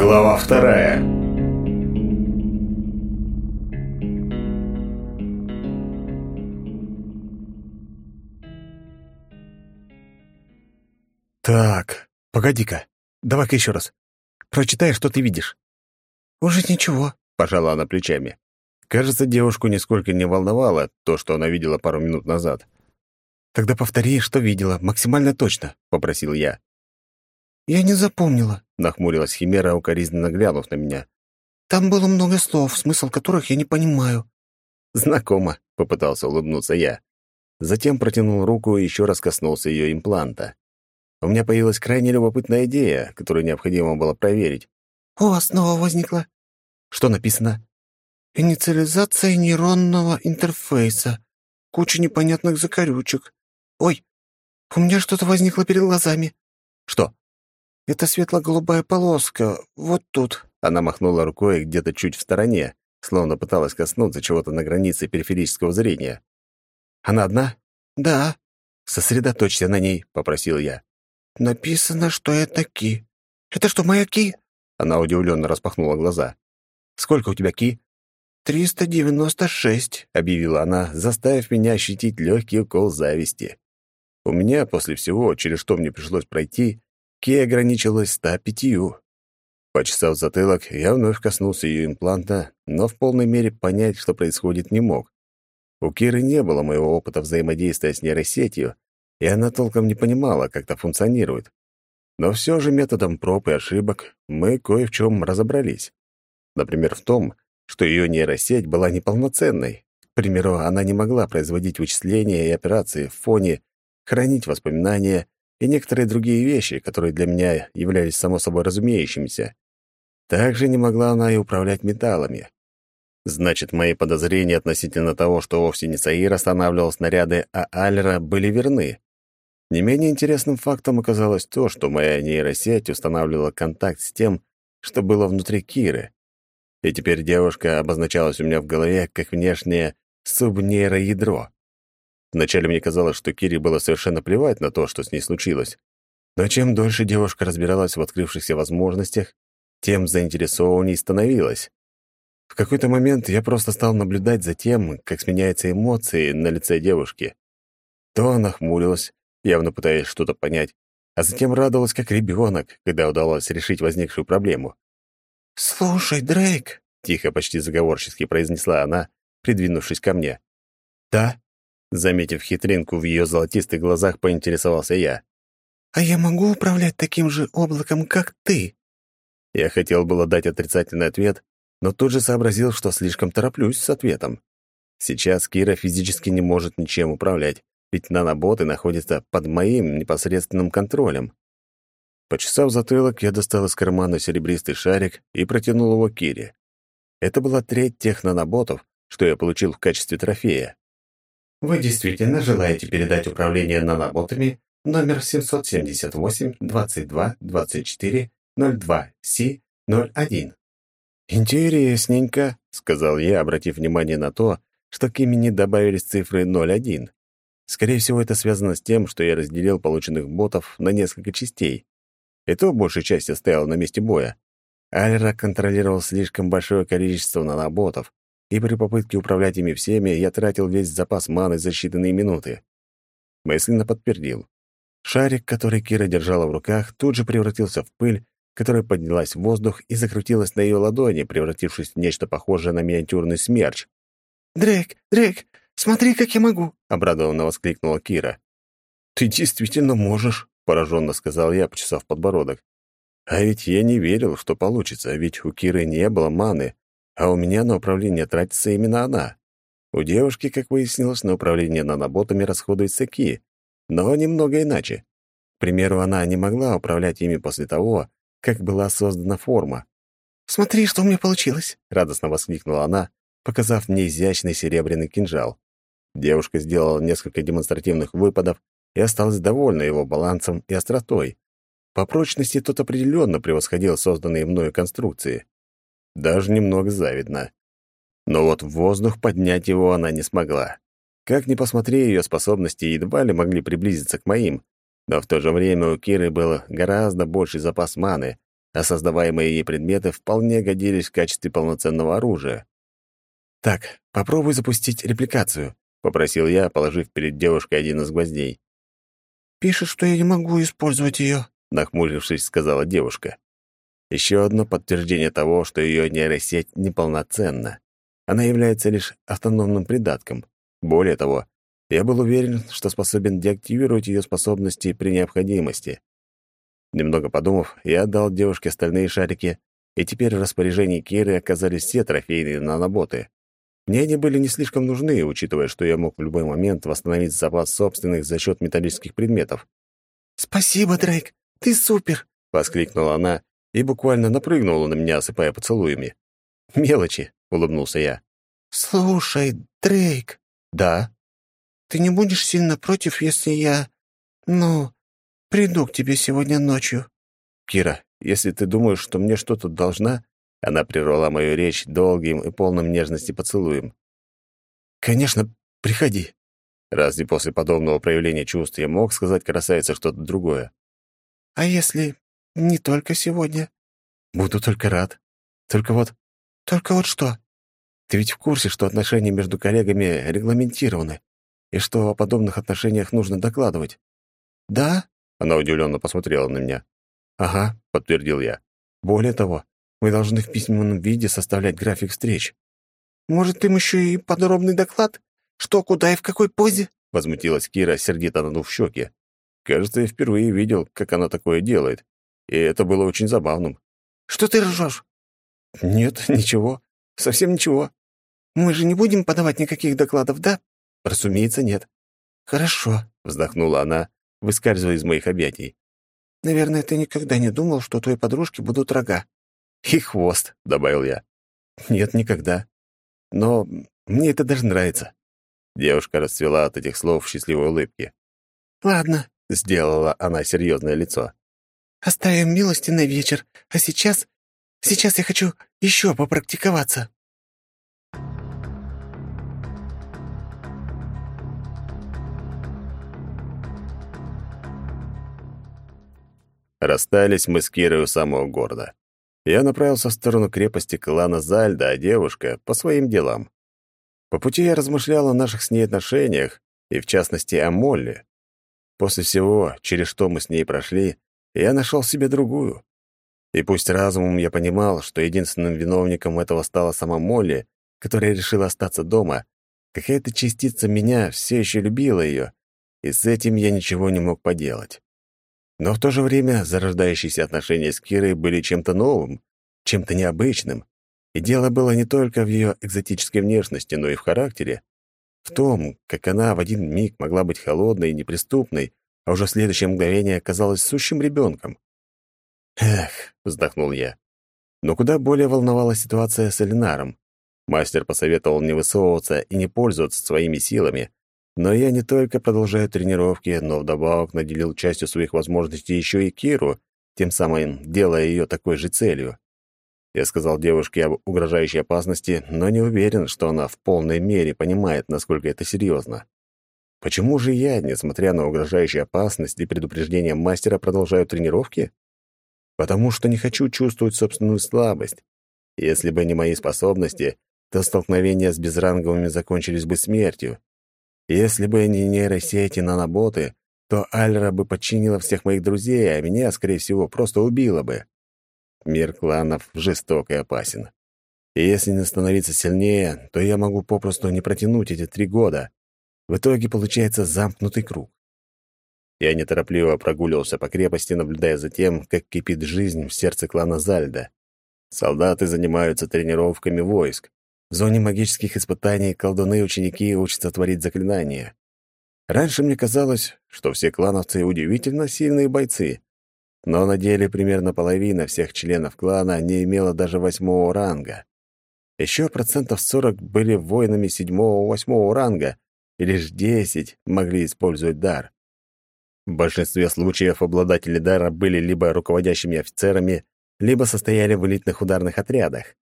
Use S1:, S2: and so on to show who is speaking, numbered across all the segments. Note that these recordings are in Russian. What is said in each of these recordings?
S1: Глава вторая.
S2: Так, погоди-ка. Давай-ка еще раз. Прочитай, что ты видишь.
S3: Уже ничего,
S2: пожала она плечами. Кажется, девушку нисколько не волновало то, что она видела пару минут назад. «Тогда повтори, что видела, максимально точно», — попросил я.
S3: «Я не запомнила»,
S2: Нахмурилась Химера, укоризненно глянув на меня.
S3: «Там было много слов, смысл которых я не понимаю».
S2: «Знакомо», — попытался улыбнуться я. Затем протянул руку и еще раз коснулся ее импланта. У меня появилась крайне любопытная идея, которую необходимо было проверить.
S3: «О, снова возникла».
S2: «Что написано?»
S3: «Инициализация нейронного интерфейса. Куча непонятных закорючек. Ой, у меня что-то возникло перед глазами».
S2: «Что?»
S3: Это светло-голубая полоска, вот тут».
S2: Она махнула рукой где-то чуть в стороне, словно пыталась коснуться чего-то на границе периферического зрения. «Она одна?»
S3: «Да».
S2: «Сосредоточься на ней», — попросил я.
S3: «Написано, что это ки. Это что, маяки?»
S2: Она удивленно распахнула глаза. «Сколько у тебя ки?»
S3: «Триста девяносто шесть», —
S2: объявила она, заставив меня ощутить легкий укол зависти. У меня после всего, через что мне пришлось пройти, Ки ограничилась 105. Почесав затылок, я вновь коснулся ее импланта, но в полной мере понять, что происходит, не мог. У Киры не было моего опыта взаимодействия с нейросетью, и она толком не понимала, как это функционирует. Но все же методом проб и ошибок мы кое в чем разобрались. Например, в том, что ее нейросеть была неполноценной. К примеру, она не могла производить вычисления и операции в фоне, хранить воспоминания — и некоторые другие вещи, которые для меня являлись само собой разумеющимися. Также не могла она и управлять металлами. Значит, мои подозрения относительно того, что вовсе не Саир останавливал снаряды, а Алера, были верны. Не менее интересным фактом оказалось то, что моя нейросеть устанавливала контакт с тем, что было внутри Киры. И теперь девушка обозначалась у меня в голове как внешнее субнейроядро. Вначале мне казалось, что Кире было совершенно плевать на то, что с ней случилось. Но чем дольше девушка разбиралась в открывшихся возможностях, тем заинтересованней становилась. В какой-то момент я просто стал наблюдать за тем, как сменяются эмоции на лице девушки. То она хмурилась, явно пытаясь что-то понять, а затем радовалась как ребенок, когда удалось решить возникшую проблему.
S3: «Слушай, Дрейк», —
S2: тихо, почти заговорчески произнесла она, придвинувшись ко мне. «Да», Заметив хитринку в ее золотистых глазах, поинтересовался я.
S3: «А я могу управлять таким же облаком, как ты?»
S2: Я хотел было дать отрицательный ответ, но тут же сообразил, что слишком тороплюсь с ответом. Сейчас Кира физически не может ничем управлять, ведь наноботы находятся под моим непосредственным контролем. Почесав затылок, я достал из кармана серебристый шарик и протянул его Кире. Это была треть тех наноботов, что я получил в качестве трофея.
S1: Вы действительно желаете передать управление наноботами номер 778-22-24-02-С-01.
S2: «Интересненько», — сказал я, обратив внимание на то, что к имени добавились цифры 01. Скорее всего, это связано с тем, что я разделил полученных ботов на несколько частей. И то большая часть оставила на месте боя. Альра контролировал слишком большое количество наноботов, и при попытке управлять ими всеми я тратил весь запас маны за считанные минуты. Мысленно подтвердил. Шарик, который Кира держала в руках, тут же превратился в пыль, которая поднялась в воздух и закрутилась на ее ладони, превратившись в нечто похожее на миниатюрный смерч.
S3: «Дрейк, Дрейк, смотри, как я могу!»
S2: — обрадованно воскликнула Кира. «Ты действительно можешь!» — пораженно сказал я, почесав подбородок. «А ведь я не верил, что получится, ведь у Киры не было маны, а у меня на управление тратится именно она. У девушки, как выяснилось, на управление наноботами расходуют ки, но немного иначе. К примеру, она не могла управлять ими после того, как была создана форма.
S3: «Смотри, что у меня получилось!»
S2: — радостно воскликнула она, показав мне изящный серебряный кинжал. Девушка сделала несколько демонстративных выпадов и осталась довольна его балансом и остротой. По прочности тот определенно превосходил созданные мною конструкции даже немного завидно. Но вот в воздух поднять его она не смогла. Как ни посмотри, ее способности едва ли могли приблизиться к моим, но в то же время у Киры был гораздо больший запас маны, а создаваемые ей предметы вполне годились в качестве полноценного оружия. «Так, попробуй запустить репликацию», — попросил я, положив перед девушкой один из гвоздей.
S3: «Пишет, что я не могу использовать ее», —
S2: нахмурившись, сказала девушка. Еще одно подтверждение того, что ее нейросеть неполноценна. Она является лишь автономным придатком. Более того, я был уверен, что способен деактивировать ее способности при необходимости. Немного подумав, я отдал девушке остальные шарики, и теперь в распоряжении Киры оказались все трофейные наноботы. Мне они были не слишком нужны, учитывая, что я мог в любой момент восстановить запас собственных за счет металлических предметов.
S3: «Спасибо, Дрейк! Ты супер!»
S2: — воскликнула она и буквально напрыгнула на меня, осыпая поцелуями. «Мелочи», — улыбнулся я.
S3: «Слушай, Дрейк».
S2: «Да».
S3: «Ты не будешь сильно против, если я... ну, приду к тебе сегодня ночью?»
S2: «Кира, если ты думаешь, что мне что-то должна...» Она прервала мою речь долгим и полным нежности поцелуем. «Конечно, приходи». Разве после подобного проявления чувств я мог сказать красавице что-то другое?
S3: «А если не только сегодня.
S2: Буду только рад. Только вот...
S3: Только вот что?
S2: Ты ведь в курсе, что отношения между коллегами регламентированы, и что о подобных отношениях нужно докладывать?
S3: Да?
S2: Она удивленно посмотрела на меня. Ага, подтвердил я. Более того, мы должны в письменном виде составлять график встреч.
S3: Может, им еще и подробный доклад? Что, куда и в какой позе?
S2: Возмутилась Кира, сердито надув щеки. Кажется, я впервые видел, как она такое делает и это было очень забавным.
S3: «Что ты ржешь?»
S2: «Нет, ничего. Совсем ничего.
S3: Мы же не будем подавать никаких докладов, да?»
S2: «Разумеется, нет».
S3: «Хорошо», —
S2: вздохнула она, выскальзывая из моих объятий.
S3: «Наверное, ты никогда не думал, что твоей подружке будут рога».
S2: «И хвост», — добавил я. «Нет, никогда. Но мне это даже нравится». Девушка расцвела от этих слов в счастливой улыбке.
S3: «Ладно», —
S2: сделала она серьезное лицо.
S3: Оставим милости на вечер, а сейчас... Сейчас я хочу еще попрактиковаться».
S2: Расстались мы с Кирой у самого города. Я направился в сторону крепости клана Зальда, а девушка — по своим делам. По пути я размышлял о наших с ней отношениях, и в частности о Молле. После всего, через что мы с ней прошли, я нашел себе другую. И пусть разумом я понимал, что единственным виновником этого стала сама Молли, которая решила остаться дома, какая-то частица меня все еще любила ее, и с этим я ничего не мог поделать. Но в то же время зарождающиеся отношения с Кирой были чем-то новым, чем-то необычным, и дело было не только в ее экзотической внешности, но и в характере, в том, как она в один миг могла быть холодной и неприступной, а уже следующее мгновение оказалась сущим ребенком. «Эх», — вздохнул я. Но куда более волновала ситуация с Элинаром. Мастер посоветовал не высовываться и не пользоваться своими силами, но я не только продолжаю тренировки, но вдобавок наделил частью своих возможностей еще и Киру, тем самым делая ее такой же целью. Я сказал девушке об угрожающей опасности, но не уверен, что она в полной мере понимает, насколько это серьезно. Почему же я, несмотря на угрожающую опасность и предупреждение мастера, продолжаю тренировки? Потому что не хочу чувствовать собственную слабость. Если бы не мои способности, то столкновения с безранговыми закончились бы смертью. Если бы не нейросети наноботы, то Альра бы подчинила всех моих друзей, а меня, скорее всего, просто убила бы. Мир кланов жесток и опасен. И если не становиться сильнее, то я могу попросту не протянуть эти три года. В итоге получается замкнутый круг. Я неторопливо прогуливался по крепости, наблюдая за тем, как кипит жизнь в сердце клана Зальда. Солдаты занимаются тренировками войск. В зоне магических испытаний колдуны и ученики учатся творить заклинания. Раньше мне казалось, что все клановцы удивительно сильные бойцы, но на деле примерно половина всех членов клана не имела даже восьмого ранга. Еще процентов сорок были воинами седьмого-восьмого ранга — и лишь 10 могли использовать дар. В большинстве случаев обладатели дара были либо руководящими офицерами, либо состояли в элитных ударных отрядах.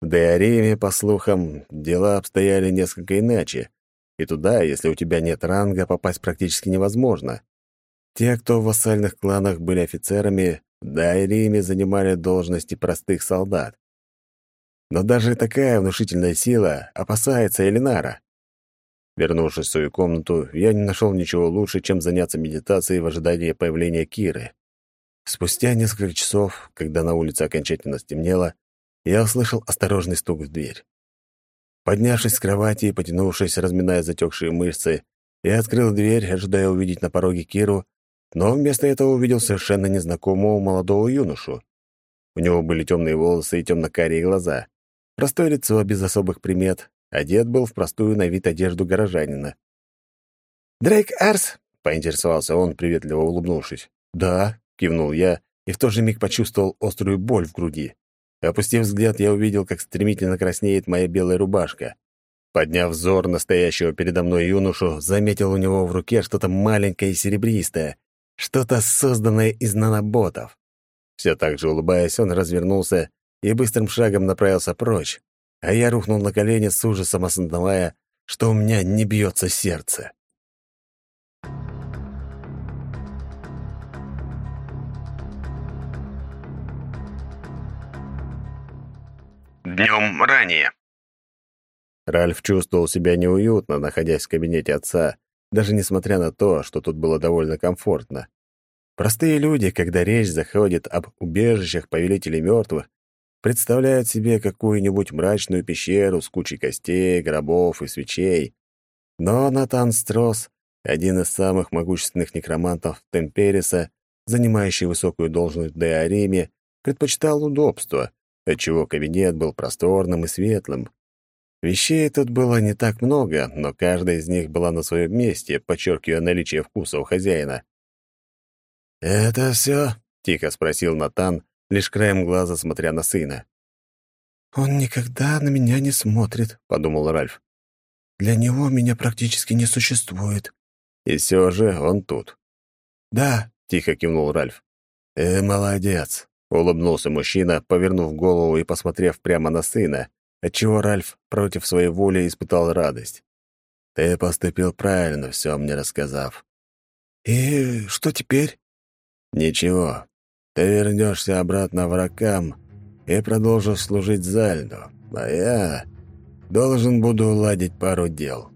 S2: В Деореме, по слухам, дела обстояли несколько иначе, и туда, если у тебя нет ранга, попасть практически невозможно. Те, кто в вассальных кланах были офицерами, в Деореме занимали должности простых солдат. Но даже такая внушительная сила опасается Элинара. Вернувшись в свою комнату, я не нашел ничего лучше, чем заняться медитацией в ожидании появления Киры. Спустя несколько часов, когда на улице окончательно стемнело, я услышал осторожный стук в дверь. Поднявшись с кровати и потянувшись, разминая затекшие мышцы, я открыл дверь, ожидая увидеть на пороге Киру, но вместо этого увидел совершенно незнакомого молодого юношу. У него были темные волосы и темно-карие глаза. Простое лицо без особых примет, Одет был в простую на вид одежду горожанина.
S3: «Дрейк Арс?»
S2: — поинтересовался он, приветливо улыбнувшись. «Да», — кивнул я, и в тот же миг почувствовал острую боль в груди. Опустив взгляд, я увидел, как стремительно краснеет моя белая рубашка. Подняв взор настоящего передо мной юношу, заметил у него в руке что-то маленькое и серебристое, что-то созданное из наноботов. Все так же улыбаясь, он развернулся и быстрым шагом направился прочь, а я рухнул на колени с ужасом, осознавая, что у меня не бьется сердце.
S1: Днем ранее.
S2: Ральф чувствовал себя неуютно, находясь в кабинете отца, даже несмотря на то, что тут было довольно комфортно. Простые люди, когда речь заходит об убежищах повелителей мертвых, представляет себе какую-нибудь мрачную пещеру с кучей костей, гробов и свечей. Но Натан Строс, один из самых могущественных некромантов Темпериса, занимающий высокую должность в Деариме, предпочитал удобство, отчего кабинет был просторным и светлым. Вещей тут было не так много, но каждая из них была на своем месте, подчеркивая наличие вкуса у хозяина. «Это все?» — тихо спросил Натан, лишь краем глаза смотря на сына.
S3: «Он никогда на меня не смотрит», — подумал Ральф. «Для него меня практически не существует».
S2: «И все же он тут».
S3: «Да», —
S2: тихо кивнул Ральф. «Э, молодец», — улыбнулся мужчина, повернув голову и посмотрев прямо на сына, отчего Ральф против своей воли испытал радость. «Ты поступил правильно, все мне рассказав».
S3: «И что теперь?»
S2: «Ничего. Ты вернешься обратно врагам и продолжишь служить Зальду, а я должен буду уладить пару дел».